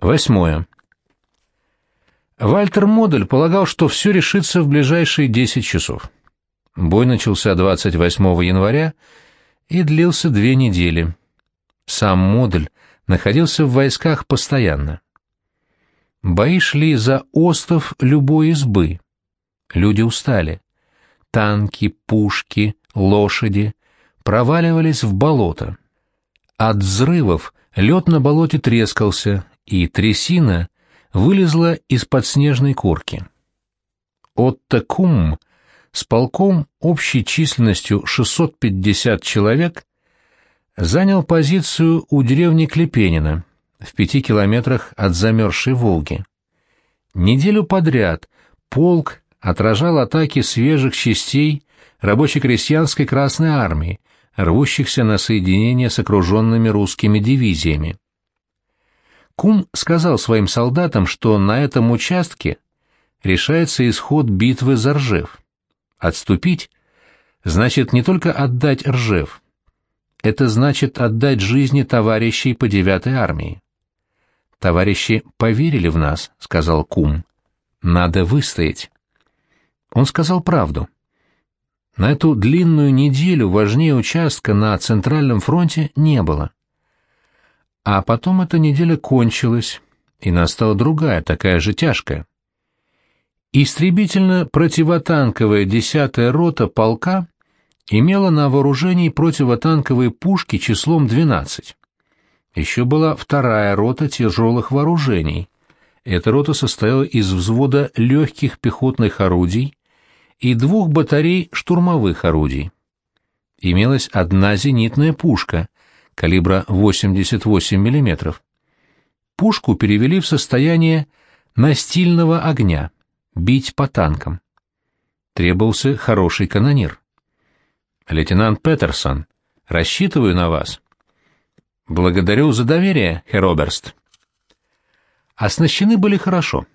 Восьмое. Вальтер Модель полагал, что все решится в ближайшие 10 часов. Бой начался 28 января и длился две недели. Сам Модель находился в войсках постоянно. Бои шли за остов любой избы. Люди устали. Танки, пушки, лошади проваливались в болото. От взрывов лед на болоте трескался, и трясина вылезла из-под снежной корки. Отто Кум с полком общей численностью 650 человек занял позицию у деревни Клепенина в пяти километрах от замерзшей Волги. Неделю подряд полк отражал атаки свежих частей рабоче-крестьянской Красной Армии, рвущихся на соединение с окруженными русскими дивизиями. Кум сказал своим солдатам, что на этом участке решается исход битвы за Ржев. Отступить значит не только отдать Ржев, это значит отдать жизни товарищей по девятой армии. «Товарищи поверили в нас», — сказал Кум. «Надо выстоять». Он сказал правду. На эту длинную неделю важнее участка на Центральном фронте не было. А потом эта неделя кончилась, и настала другая, такая же тяжкая. Истребительно-противотанковая десятая рота полка имела на вооружении противотанковые пушки числом 12. Еще была вторая рота тяжелых вооружений. Эта рота состояла из взвода легких пехотных орудий и двух батарей штурмовых орудий. Имелась одна зенитная пушка, калибра 88 мм. Пушку перевели в состояние настильного огня, бить по танкам. Требовался хороший канонир. «Лейтенант Петерсон, рассчитываю на вас». «Благодарю за доверие, Хероберст». Оснащены были хорошо,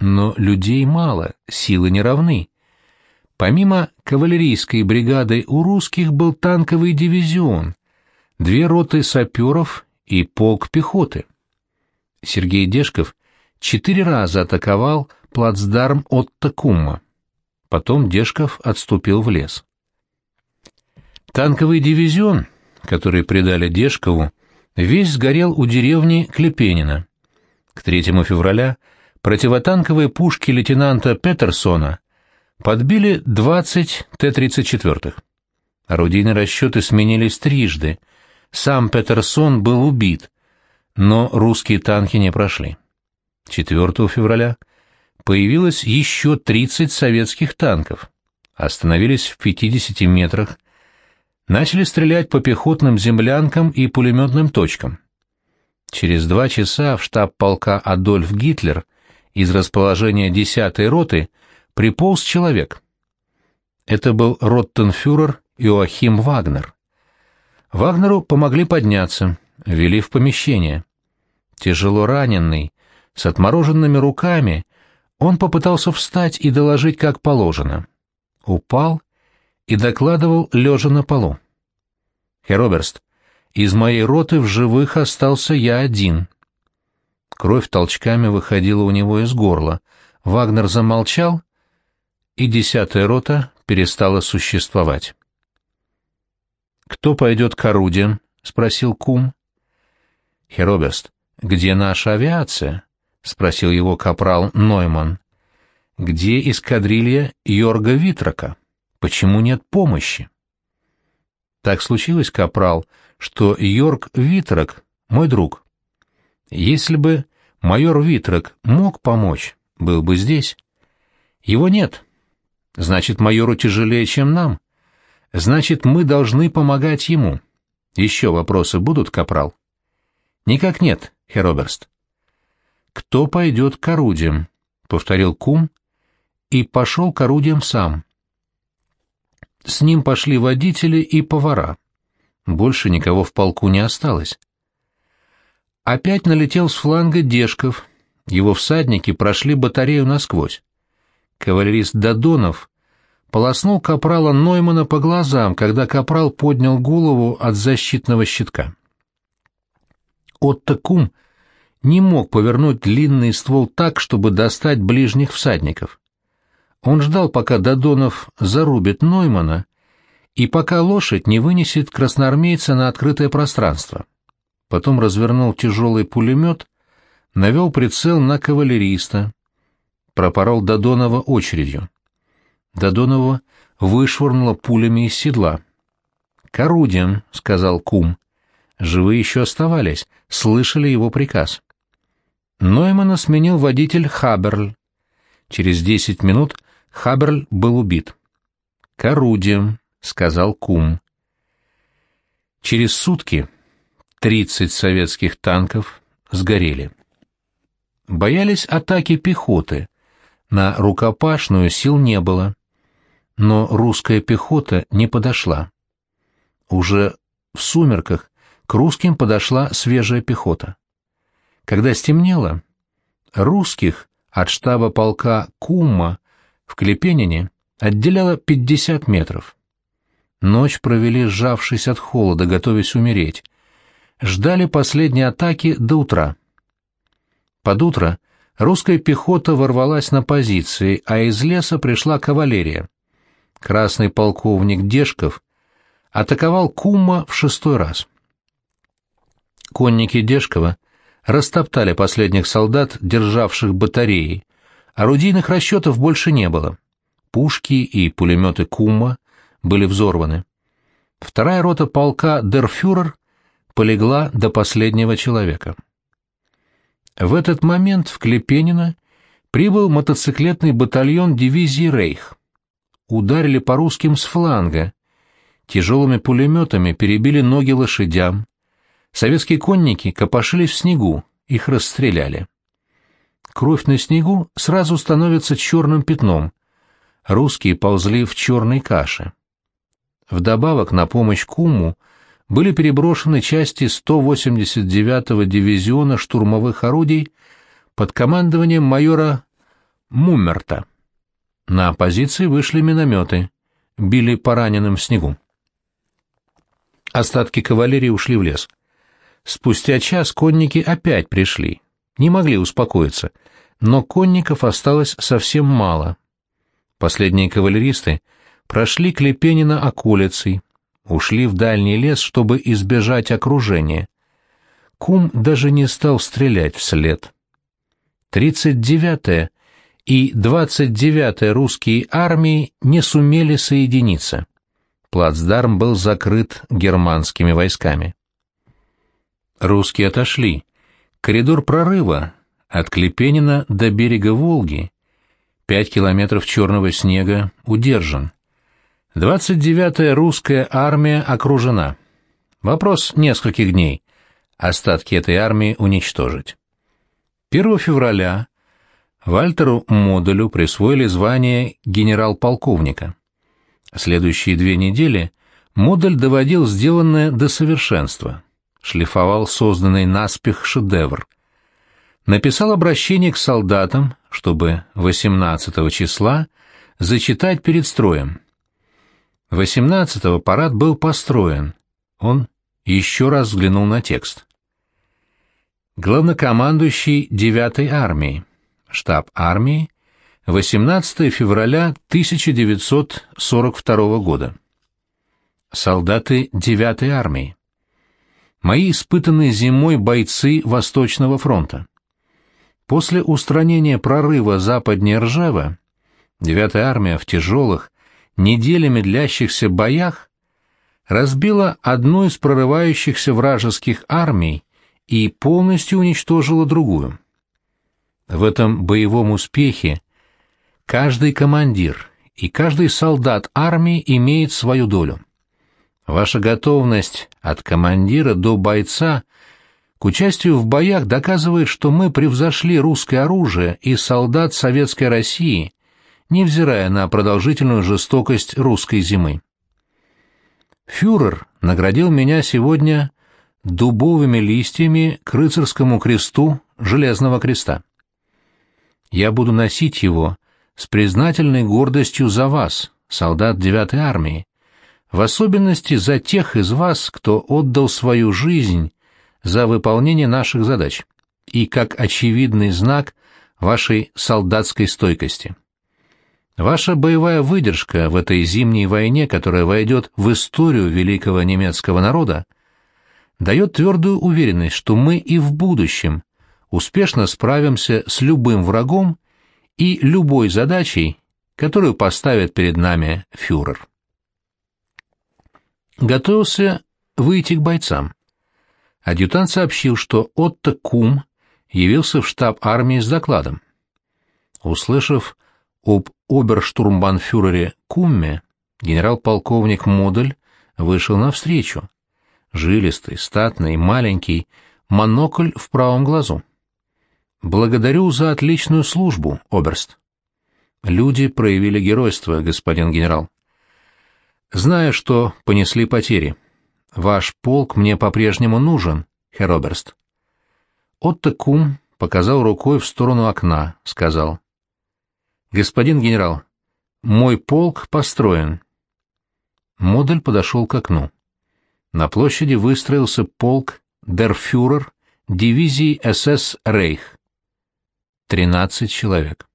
но людей мало, силы не равны. Помимо кавалерийской бригады у русских был танковый дивизион, две роты саперов и полк пехоты. Сергей Дешков четыре раза атаковал плацдарм от Такума. Потом Дешков отступил в лес. Танковый дивизион, который придали Дешкову, весь сгорел у деревни Клепенина. К 3 февраля противотанковые пушки лейтенанта Петерсона подбили 20 Т-34. Орудийные расчеты сменились трижды, сам Петерсон был убит, но русские танки не прошли. 4 февраля появилось еще 30 советских танков. Остановились в 50 метрах, начали стрелять по пехотным землянкам и пулеметным точкам. Через два часа в штаб полка Адольф Гитлер из расположения 10-й роты приполз человек. Это был роттенфюрер Иоахим Вагнер. Вагнеру помогли подняться, ввели в помещение. Тяжело раненый, с отмороженными руками, он попытался встать и доложить как положено. Упал и докладывал лежа на полу. «Хероберст, из моей роты в живых остался я один». Кровь толчками выходила у него из горла. Вагнер замолчал, и десятая рота перестала существовать. «Кто пойдет к орудиям?» — спросил кум. «Хероберст, где наша авиация?» — спросил его капрал Нойман. «Где эскадрилья Йорга Витрака? Почему нет помощи?» «Так случилось, капрал, что Йорг Витрак — мой друг. Если бы майор Витрак мог помочь, был бы здесь. Его нет. Значит, майору тяжелее, чем нам. Значит, мы должны помогать ему. Еще вопросы будут, капрал? Никак нет, Хероберст. Кто пойдет к орудиям? Повторил кум и пошел к орудиям сам. С ним пошли водители и повара. Больше никого в полку не осталось. Опять налетел с фланга Дешков. Его всадники прошли батарею насквозь. Кавалерист Додонов полоснул капрала Ноймана по глазам, когда капрал поднял голову от защитного щитка. Отто Кум не мог повернуть длинный ствол так, чтобы достать ближних всадников. Он ждал, пока Додонов зарубит Ноймана, и пока лошадь не вынесет красноармейца на открытое пространство. Потом развернул тяжелый пулемет, навел прицел на кавалериста, пропорол Додонова очередью. Додонова вышвырнула пулями из седла. «К орудиям», — сказал кум. Живые еще оставались, слышали его приказ. Ноймана сменил водитель Хаберль. Через десять минут Хаберль был убит. «К орудиям», — сказал кум. Через сутки тридцать советских танков сгорели. Боялись атаки пехоты. На рукопашную сил не было. Но русская пехота не подошла. Уже в сумерках к русским подошла свежая пехота. Когда стемнело, русских от штаба полка Кумма в Клепенине отделяло 50 метров. Ночь провели, сжавшись от холода, готовясь умереть. Ждали последней атаки до утра. Под утро русская пехота ворвалась на позиции, а из леса пришла кавалерия. Красный полковник Дешков атаковал Кумма в шестой раз. Конники Дешкова растоптали последних солдат, державших батареи. Орудийных расчетов больше не было. Пушки и пулеметы Кумма были взорваны. Вторая рота полка «Дерфюрер» полегла до последнего человека. В этот момент в Клепенино прибыл мотоциклетный батальон дивизии «Рейх». Ударили по русским с фланга. Тяжелыми пулеметами перебили ноги лошадям. Советские конники копошились в снегу, их расстреляли. Кровь на снегу сразу становится черным пятном. Русские ползли в черной каше. Вдобавок на помощь Куму были переброшены части 189-го дивизиона штурмовых орудий под командованием майора Муммерта. На позиции вышли минометы, били по раненым в снегу. Остатки кавалерии ушли в лес. Спустя час конники опять пришли, не могли успокоиться, но конников осталось совсем мало. Последние кавалеристы прошли Клепенина околицей, ушли в дальний лес, чтобы избежать окружения. Кум даже не стал стрелять вслед. 39-я и 29-я русские армии не сумели соединиться. Плацдарм был закрыт германскими войсками. Русские отошли. Коридор прорыва от Клепенина до берега Волги, пять километров черного снега, удержан. 29-я русская армия окружена. Вопрос нескольких дней. Остатки этой армии уничтожить. 1 февраля Вальтеру Модулю присвоили звание генерал-полковника. Следующие две недели Модель доводил сделанное до совершенства, шлифовал созданный наспех шедевр. Написал обращение к солдатам, чтобы 18 числа зачитать перед строем. 18-го парад был построен. Он еще раз взглянул на текст. Главнокомандующий 9-й армии. Штаб армии. 18 февраля 1942 года. Солдаты 9-й армии. Мои испытанные зимой бойцы Восточного фронта. После устранения прорыва западнее Ржева 9-я армия в тяжелых, неделями длящихся боях разбила одну из прорывающихся вражеских армий и полностью уничтожила другую. В этом боевом успехе каждый командир и каждый солдат армии имеет свою долю. Ваша готовность от командира до бойца к участию в боях доказывает, что мы превзошли русское оружие и солдат Советской России невзирая на продолжительную жестокость русской зимы. Фюрер наградил меня сегодня дубовыми листьями к рыцарскому кресту Железного креста. Я буду носить его с признательной гордостью за вас, солдат 9-й армии, в особенности за тех из вас, кто отдал свою жизнь за выполнение наших задач. и как очевидный знак вашей солдатской стойкости. Ваша боевая выдержка в этой зимней войне, которая войдет в историю великого немецкого народа, дает твердую уверенность, что мы и в будущем успешно справимся с любым врагом и любой задачей, которую поставит перед нами фюрер. Готовился выйти к бойцам. Адъютант сообщил, что Отто Кум явился в штаб армии с докладом. Услышав об оберштурмбанфюрере Кумме, генерал-полковник Модель вышел навстречу. Жилистый, статный, маленький, монокль в правом глазу. «Благодарю за отличную службу, оберст». «Люди проявили геройство, господин генерал». Зная, что понесли потери. Ваш полк мне по-прежнему нужен, Хероберст. Отто Кум показал рукой в сторону окна, сказал. Господин генерал, мой полк построен. Модель подошел к окну. На площади выстроился полк Дерфюрер дивизии СС Рейх. Тринадцать человек.